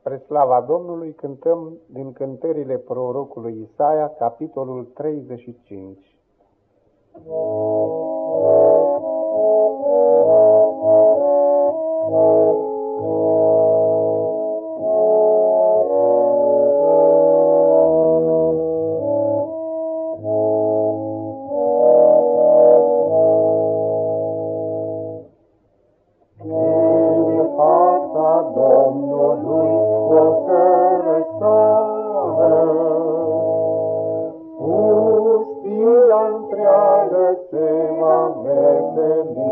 Spre slava Domnului cântăm din cântările prorocului Isaia, capitolul 35. Amen.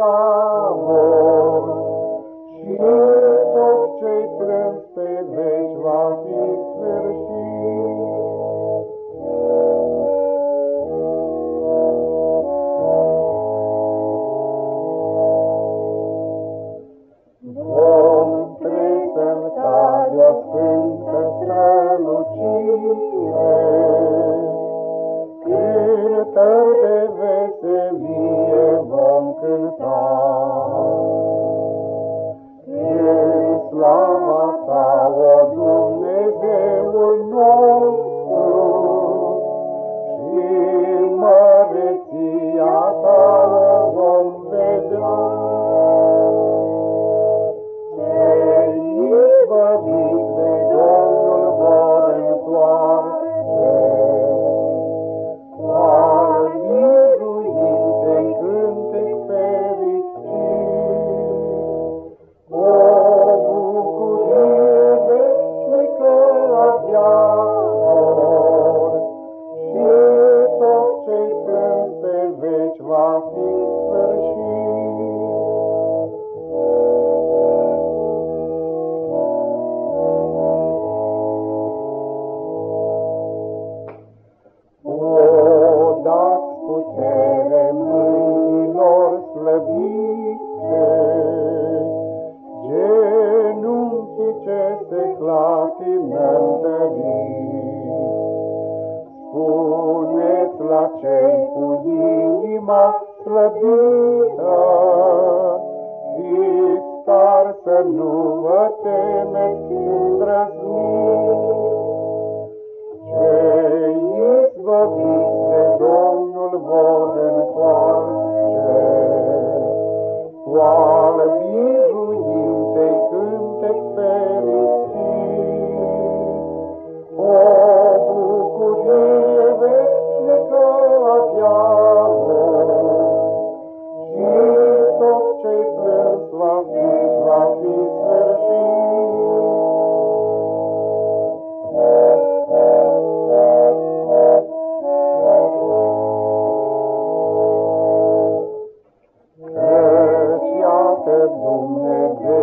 La cei cu inima slăbită. Fiți star să nu vă temeți Dumnezeu.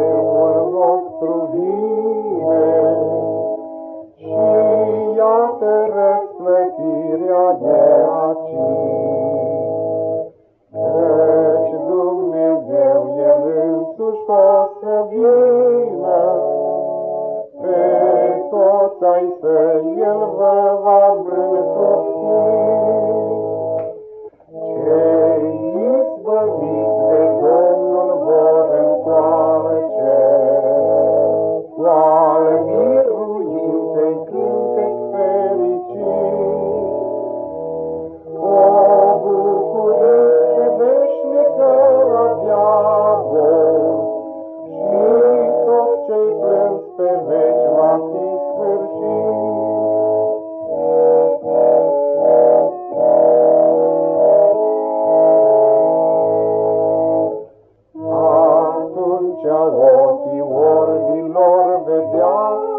lor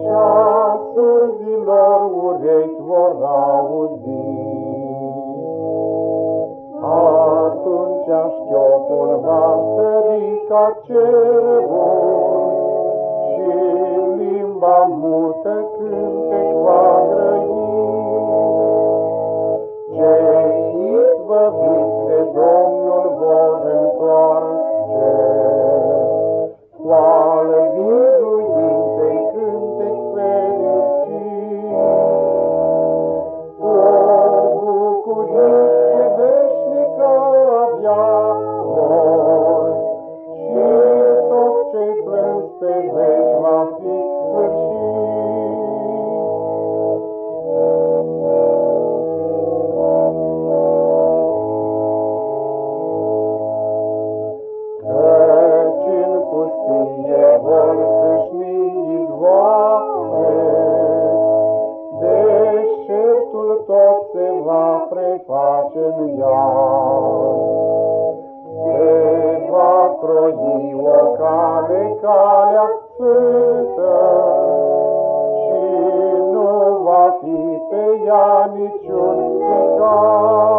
și a surzilor urechi vor auzi. Atunci șchiopul va sări ca cerbul și limba mută cântec va sfântă, Și nu va fi pe ea niciun pecat.